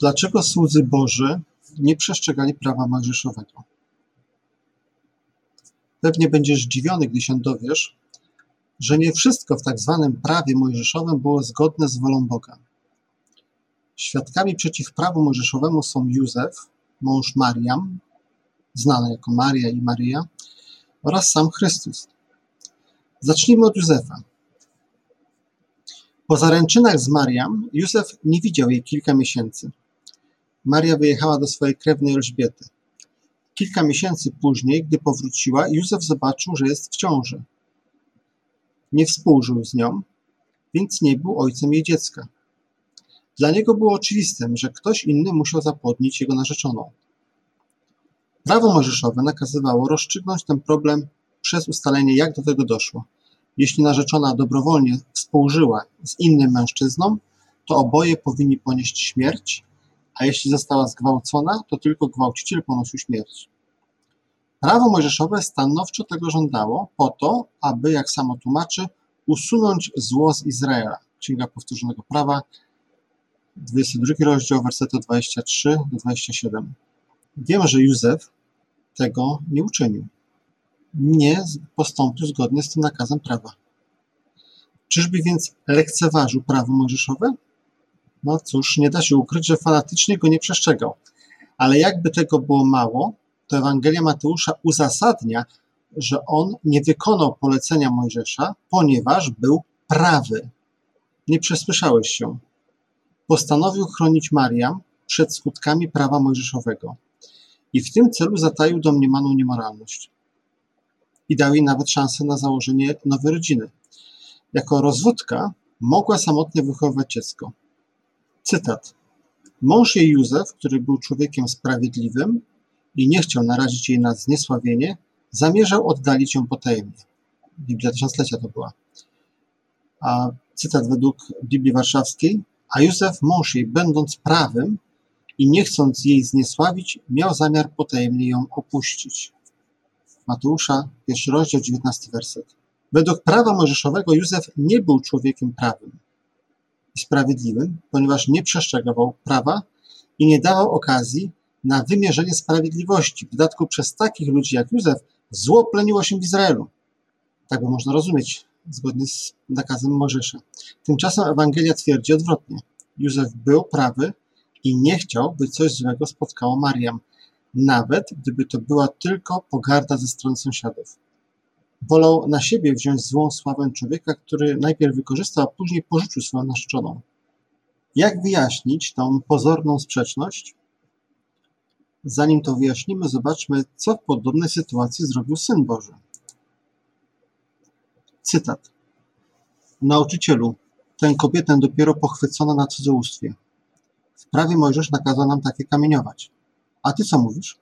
Dlaczego słudzy Boży nie przestrzegali prawa mojżeszowego? Pewnie będziesz zdziwiony, gdy się dowiesz, że nie wszystko w tak zwanym prawie mojżeszowym było zgodne z wolą Boga. Świadkami przeciw prawu mojżeszowemu są Józef, mąż Mariam, znany jako Maria i Maryja, oraz sam Chrystus. Zacznijmy od Józefa. Po zaręczynach z Mariam, Józef nie widział jej kilka miesięcy. Maria wyjechała do swojej krewnej Elżbiety. Kilka miesięcy później, gdy powróciła, Józef zobaczył, że jest w ciąży. Nie współżył z nią, więc nie był ojcem jej dziecka. Dla niego było oczywistym, że ktoś inny musiał zapłodnić jego narzeczoną. Prawo mojżeszowe nakazywało rozstrzygnąć ten problem przez ustalenie, jak do tego doszło. Jeśli narzeczona dobrowolnie współżyła z innym mężczyzną, to oboje powinni ponieść śmierć, a jeśli została zgwałcona, to tylko gwałciciel ponosił śmierć. Prawo mojżeszowe stanowczo tego żądało, po to, aby, jak samo tłumaczy, usunąć zło z Izraela. Księga Powtórzonego Prawa, 22 rozdział, wersety 23 do 27. Wiemy, że Józef tego nie uczynił. Nie postąpił zgodnie z tym nakazem prawa. Czyżby więc lekceważył prawo mojżeszowe? No cóż, nie da się ukryć, że fanatycznie go nie przestrzegał. Ale jakby tego było mało, to Ewangelia Mateusza uzasadnia, że on nie wykonał polecenia Mojżesza, ponieważ był prawy. Nie przesłyszałeś się. Postanowił chronić Mariam przed skutkami prawa mojżeszowego i w tym celu zataił domniemaną niemoralność. I dał jej nawet szansę na założenie nowej rodziny. Jako rozwódka mogła samotnie wychowywać dziecko. Cytat. Mąż jej Józef, który był człowiekiem sprawiedliwym i nie chciał narazić jej na zniesławienie, zamierzał oddalić ją potajemnie. Biblia Tysiąclecia to była. A cytat według Biblii Warszawskiej. A Józef, mąż jej, będąc prawym, i nie chcąc jej zniesławić, miał zamiar potajemnie ją opuścić. Mateusza, pierwszy rozdział, 19 werset. Według prawa mojżeszowego Józef nie był człowiekiem prawym i sprawiedliwym, ponieważ nie przestrzegał prawa i nie dawał okazji na wymierzenie sprawiedliwości. W dodatku przez takich ludzi jak Józef zło pleniło się w Izraelu. Tak by można rozumieć, zgodnie z nakazem Mojżesza. Tymczasem Ewangelia twierdzi odwrotnie. Józef był prawy, i nie chciał, by coś złego spotkało Mariam, nawet gdyby to była tylko pogarda ze strony sąsiadów. Wolał na siebie wziąć złą sławę człowieka, który najpierw wykorzystał, a później porzucił swoją narzeczoną. Jak wyjaśnić tą pozorną sprzeczność? Zanim to wyjaśnimy, zobaczmy, co w podobnej sytuacji zrobił Syn Boży. Cytat. Nauczycielu, tę kobietę dopiero pochwycono na cudzołóstwie. W prawie Mojżesz nakazał nam takie kamieniować. A ty co mówisz?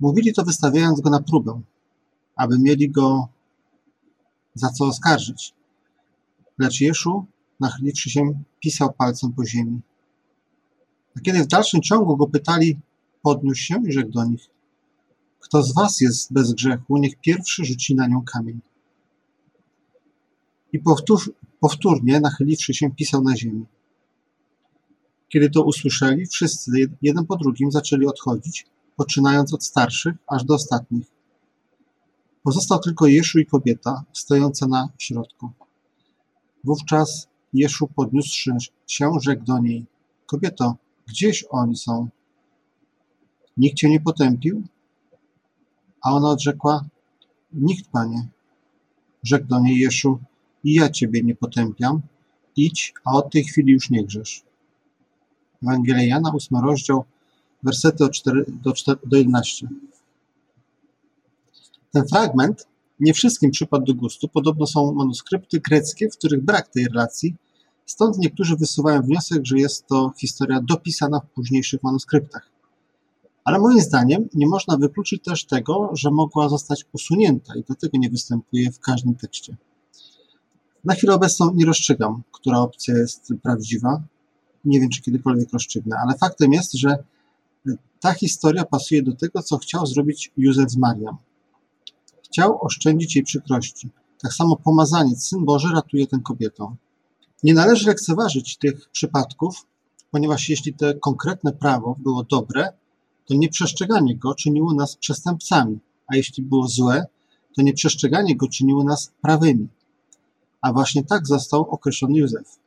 Mówili to wystawiając go na próbę, aby mieli go za co oskarżyć. Lecz Jeszu, nachyliwszy się, pisał palcem po ziemi. A kiedy w dalszym ciągu go pytali, podniósł się i rzekł do nich: Kto z was jest bez grzechu, niech pierwszy rzuci na nią kamień. I powtórz, powtórnie, nachyliwszy się, pisał na ziemi. Kiedy to usłyszeli, wszyscy jeden po drugim zaczęli odchodzić, poczynając od starszych aż do ostatnich. Pozostał tylko Jeszu i kobieta, stojąca na środku. Wówczas Jeszu podniósłszy się, rzekł do niej: Kobieto, gdzieś oni są? Nikt cię nie potępił? A ona odrzekła: Nikt, panie. Rzekł do niej Jeszu: I ja ciebie nie potępiam. Idź, a od tej chwili już nie grzesz. Ewangelia Jana, 8 rozdział, wersety od 4 do, 4 do 11. Ten fragment nie wszystkim przypadł do gustu. Podobno są manuskrypty greckie, w których brak tej relacji, stąd niektórzy wysuwają wniosek, że jest to historia dopisana w późniejszych manuskryptach. Ale moim zdaniem nie można wykluczyć też tego, że mogła zostać usunięta i dlatego nie występuje w każdym tekście. Na chwilę obecną nie rozstrzygam, która opcja jest prawdziwa, nie wiem, czy kiedykolwiek rozstrzygnę, ale faktem jest, że ta historia pasuje do tego, co chciał zrobić Józef z Marią. Chciał oszczędzić jej przykrości. Tak samo pomazaniec, Syn Boży, ratuje tę kobietę. Nie należy lekceważyć tych przypadków, ponieważ jeśli to konkretne prawo było dobre, to nieprzestrzeganie go czyniło nas przestępcami, a jeśli było złe, to nieprzestrzeganie go czyniło nas prawymi. A właśnie tak został określony Józef.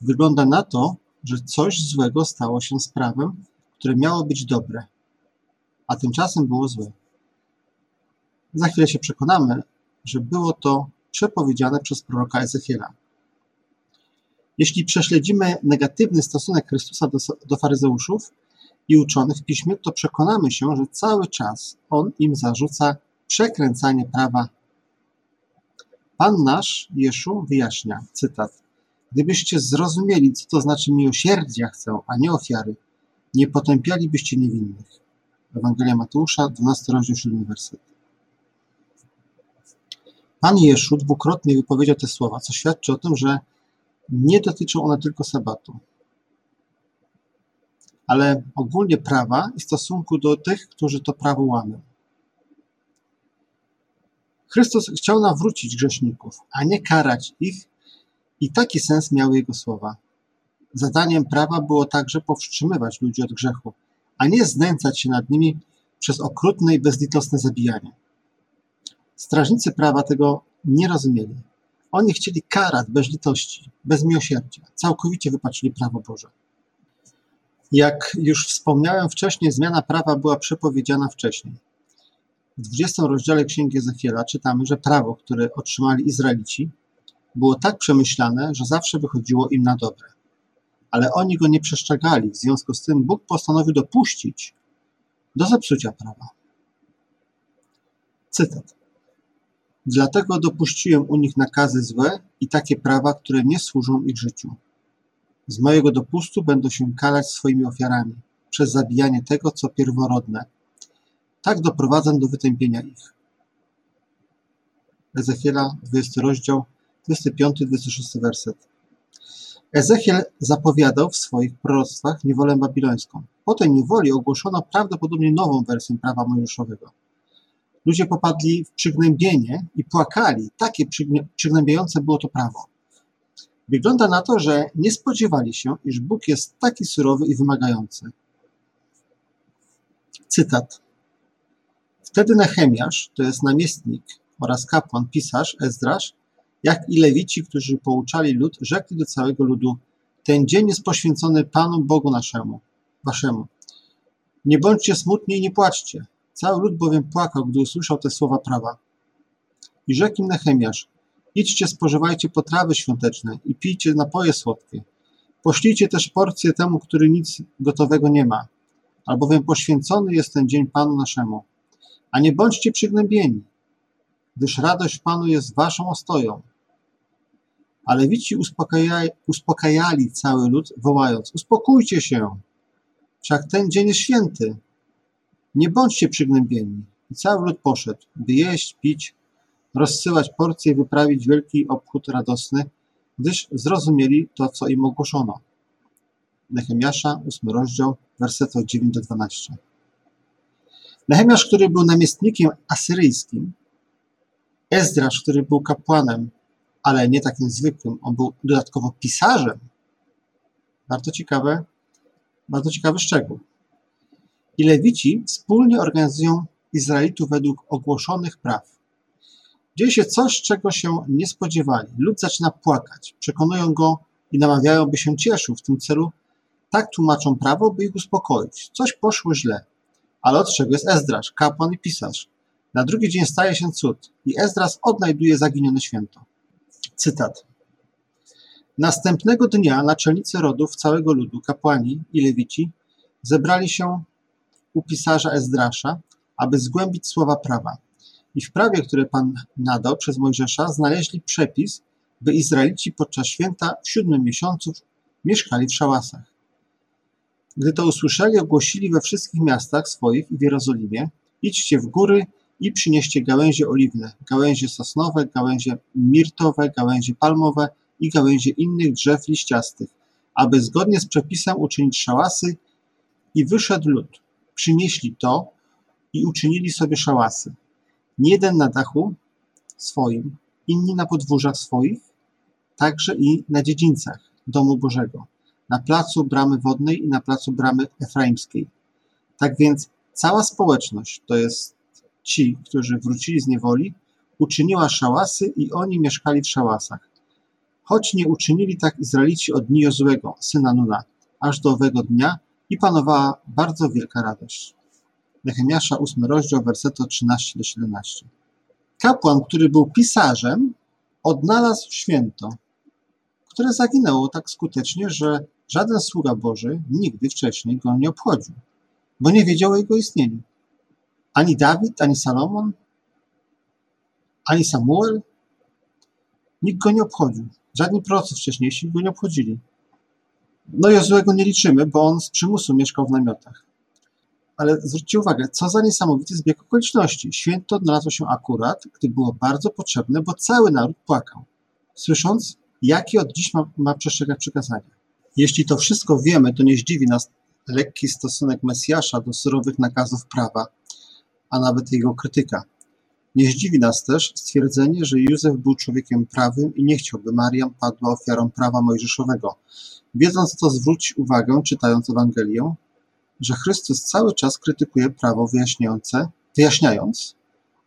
Wygląda na to, że coś złego stało się z prawem, które miało być dobre, a tymczasem było złe. Za chwilę się przekonamy, że było to przepowiedziane przez proroka Ezechiela. Jeśli prześledzimy negatywny stosunek Chrystusa do, do faryzeuszów i uczonych w piśmie, to przekonamy się, że cały czas on im zarzuca przekręcanie prawa. Pan nasz, Jeszu, wyjaśnia, cytat, Gdybyście zrozumieli, co to znaczy miłosierdzia chcę, a nie ofiary, nie potępialibyście niewinnych. Ewangelia Mateusza, 12 rozdział, 7 werset. Pan Jeszu dwukrotnie wypowiedział te słowa, co świadczy o tym, że nie dotyczą one tylko sabatu, ale ogólnie prawa i stosunku do tych, którzy to prawo łamią. Chrystus chciał nawrócić grzeszników, a nie karać ich i taki sens miały jego słowa. Zadaniem prawa było także powstrzymywać ludzi od grzechu, a nie znęcać się nad nimi przez okrutne i bezlitosne zabijanie. Strażnicy prawa tego nie rozumieli. Oni chcieli karać bez litości, bez miłosierdzia. Całkowicie wypaczyli prawo Boże. Jak już wspomniałem wcześniej, zmiana prawa była przepowiedziana wcześniej. W 20 rozdziale Księgi Ezechiela czytamy, że prawo, które otrzymali Izraelici, było tak przemyślane, że zawsze wychodziło im na dobre. Ale oni go nie przestrzegali, w związku z tym Bóg postanowił dopuścić do zepsucia prawa. Cytat. Dlatego dopuściłem u nich nakazy złe i takie prawa, które nie służą ich życiu. Z mojego dopustu będą się kalać swoimi ofiarami przez zabijanie tego, co pierworodne. Tak doprowadzę do wytępienia ich. Ezechiela, 20 rozdział, 25-26 werset. Ezechiel zapowiadał w swoich proroctwach niewolę babilońską. Po tej niewoli ogłoszono prawdopodobnie nową wersję prawa mojżeszowego. Ludzie popadli w przygnębienie i płakali. Takie przygnębiające było to prawo. Wygląda na to, że nie spodziewali się, iż Bóg jest taki surowy i wymagający. Cytat. Wtedy Nehemiasz, to jest namiestnik oraz kapłan, pisarz Ezdrasz, jak i lewici, którzy pouczali lud, rzekli do całego ludu: Ten dzień jest poświęcony Panu Bogu naszemu, waszemu. Nie bądźcie smutni i nie płaczcie. Cały lud bowiem płakał, gdy usłyszał te słowa prawa. I rzekł im Nehemiasz: Idźcie, spożywajcie potrawy świąteczne i pijcie napoje słodkie. Poślijcie też porcję temu, który nic gotowego nie ma, albowiem poświęcony jest ten dzień Panu naszemu. A nie bądźcie przygnębieni, gdyż radość Panu jest waszą ostoją. A Lewici uspokajali, uspokajali cały lud, wołając: Uspokójcie się, wszak ten dzień jest święty. Nie bądźcie przygnębieni. I cały lud poszedł, by jeść, pić, rozsyłać porcje i wyprawić wielki obchód radosny, gdyż zrozumieli to, co im ogłoszono. Nehemiasza, 8 rozdział, wersety od 9 do 12. Nehemiasz, który był namiestnikiem asyryjskim, Ezdrasz, który był kapłanem ale nie takim zwykłym. On był dodatkowo pisarzem. Bardzo ciekawe, bardzo ciekawy szczegół. I Lewici wspólnie organizują Izraelitów według ogłoszonych praw. Dzieje się coś, czego się nie spodziewali. Lud zaczyna płakać. Przekonują go i namawiają, by się cieszył. W tym celu tak tłumaczą prawo, by ich uspokoić. Coś poszło źle. Ale od czego jest Ezdrasz, kapłan i pisarz? Na drugi dzień staje się cud i Ezdras odnajduje zaginione święto. Cytat. Następnego dnia naczelnicy rodów całego ludu, kapłani i lewici, zebrali się u pisarza Ezdrasza, aby zgłębić słowa prawa. I w prawie, które Pan nadał przez Mojżesza, znaleźli przepis, by Izraelici podczas święta w siódmym miesiącu mieszkali w szałasach. Gdy to usłyszeli, ogłosili we wszystkich miastach swoich i w Jerozolimie: idźcie w góry i przynieście gałęzie oliwne, gałęzie sosnowe, gałęzie mirtowe, gałęzie palmowe i gałęzie innych drzew liściastych, aby zgodnie z przepisem uczynić szałasy i wyszedł lud. Przynieśli to i uczynili sobie szałasy. Jeden na dachu swoim, inni na podwórzach swoich, także i na dziedzińcach domu Bożego. na placu Bramy Wodnej i na placu Bramy Efraimskiej. Tak więc cała społeczność, to jest ci, którzy wrócili z niewoli, uczyniła szałasy i oni mieszkali w szałasach. Choć nie uczynili tak Izraelici od dni Jozłego, syna Nuna, aż do owego dnia i panowała bardzo wielka radość. Nehemiasza 8 rozdział, wersety od 13 do 17. Kapłan, który był pisarzem, odnalazł święto, które zaginęło tak skutecznie, że żaden sługa Boży nigdy wcześniej go nie obchodził, bo nie wiedział o jego istnieniu. Ani Dawid, ani Salomon, ani Samuel. Nikt go nie obchodził. Żadni prorocy wcześniejsi go nie obchodzili. No Jozłego nie liczymy, bo on z przymusu mieszkał w namiotach. Ale zwróćcie uwagę, co za niesamowity zbieg okoliczności. Święto odnalazło się akurat, gdy było bardzo potrzebne, bo cały naród płakał, słysząc, jaki od dziś ma, ma przestrzegać przykazania. Jeśli to wszystko wiemy, to nie zdziwi nas lekki stosunek Mesjasza do surowych nakazów prawa, a nawet jego krytyka. Nie zdziwi nas też stwierdzenie, że Józef był człowiekiem prawym i nie chciał, by Mariam padła ofiarą prawa mojżeszowego. Wiedząc to, zwróć uwagę, czytając Ewangelię, że Chrystus cały czas krytykuje prawo wyjaśniające, wyjaśniając,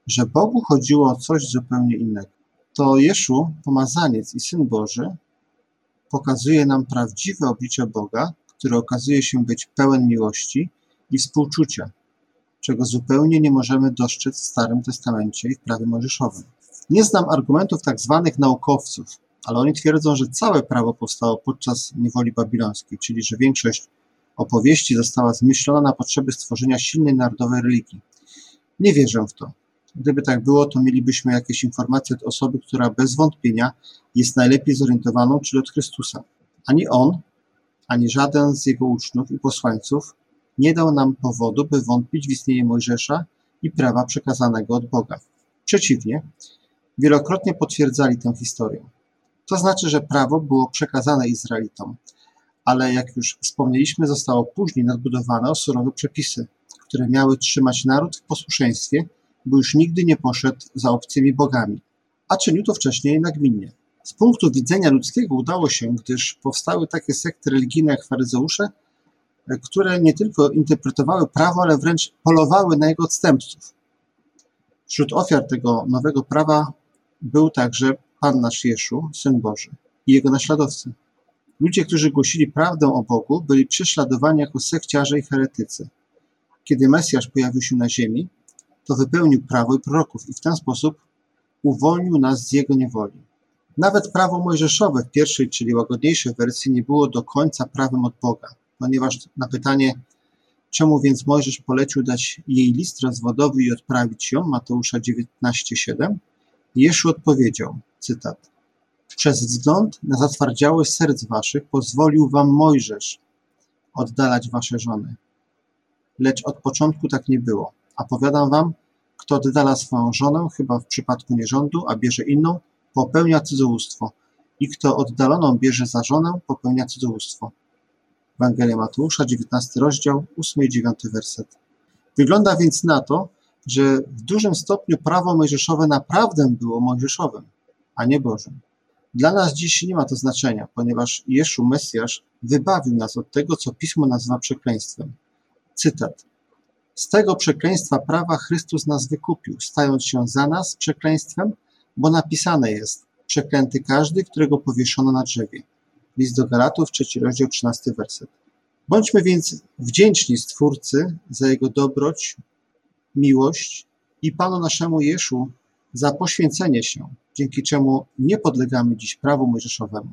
że Bogu chodziło o coś zupełnie innego. To Jeszu, pomazaniec i Syn Boży, pokazuje nam prawdziwe oblicze Boga, który okazuje się być pełen miłości i współczucia, czego zupełnie nie możemy dostrzec w Starym Testamencie i w prawie mojżeszowym. Nie znam argumentów tak zwanych naukowców, ale oni twierdzą, że całe prawo powstało podczas niewoli babilońskiej, czyli że większość opowieści została zmyślona na potrzeby stworzenia silnej narodowej religii. Nie wierzę w to. Gdyby tak było, to mielibyśmy jakieś informacje od osoby, która bez wątpienia jest najlepiej zorientowaną, czyli od Chrystusa. Ani on, ani żaden z jego uczniów i posłańców nie dał nam powodu, by wątpić w istnienie Mojżesza i prawa przekazanego od Boga. Przeciwnie, wielokrotnie potwierdzali tę historię. To znaczy, że prawo było przekazane Izraelitom, ale jak już wspomnieliśmy, zostało później nadbudowane o surowe przepisy, które miały trzymać naród w posłuszeństwie, by już nigdy nie poszedł za obcymi bogami, a czynił to wcześniej nagminnie. Z punktu widzenia ludzkiego udało się, gdyż powstały takie sekty religijne jak faryzeusze, które nie tylko interpretowały prawo, ale wręcz polowały na jego odstępców. Wśród ofiar tego nowego prawa był także Pan nasz Jeszu, Syn Boży i jego naśladowcy. Ludzie, którzy głosili prawdę o Bogu, byli prześladowani jako sekciarze i heretycy. Kiedy Mesjasz pojawił się na ziemi, to wypełnił prawo i proroków i w ten sposób uwolnił nas z jego niewoli. Nawet prawo mojżeszowe w pierwszej, czyli łagodniejszej wersji nie było do końca prawem od Boga, ponieważ na pytanie, czemu więc Mojżesz polecił dać jej list rozwodowy i odprawić ją, Mateusza 19,7, Jeszu odpowiedział, cytat, przez wzgląd na zatwardziałość serc waszych pozwolił wam Mojżesz oddalać wasze żony. Lecz od początku tak nie było. A powiadam wam, kto oddala swoją żonę, chyba w przypadku nierządu, a bierze inną, popełnia cudzołóstwo. I kto oddaloną bierze za żonę, popełnia cudzołóstwo. Ewangelia Mateusza, 19 rozdział, 8 i 9 werset. Wygląda więc na to, że w dużym stopniu prawo mojżeszowe naprawdę było mojżeszowym, a nie Bożym. Dla nas dziś nie ma to znaczenia, ponieważ Jeszu Mesjasz wybawił nas od tego, co Pismo nazywa przekleństwem. Cytat. Z tego przekleństwa prawa Chrystus nas wykupił, stając się za nas przekleństwem, bo napisane jest: Przeklęty każdy, którego powieszono na drzewie. List do Galatów, trzeci rozdział, 13 werset. Bądźmy więc wdzięczni Stwórcy za Jego dobroć, miłość i Panu naszemu Jeszu za poświęcenie się, dzięki czemu nie podlegamy dziś prawu mojżeszowemu.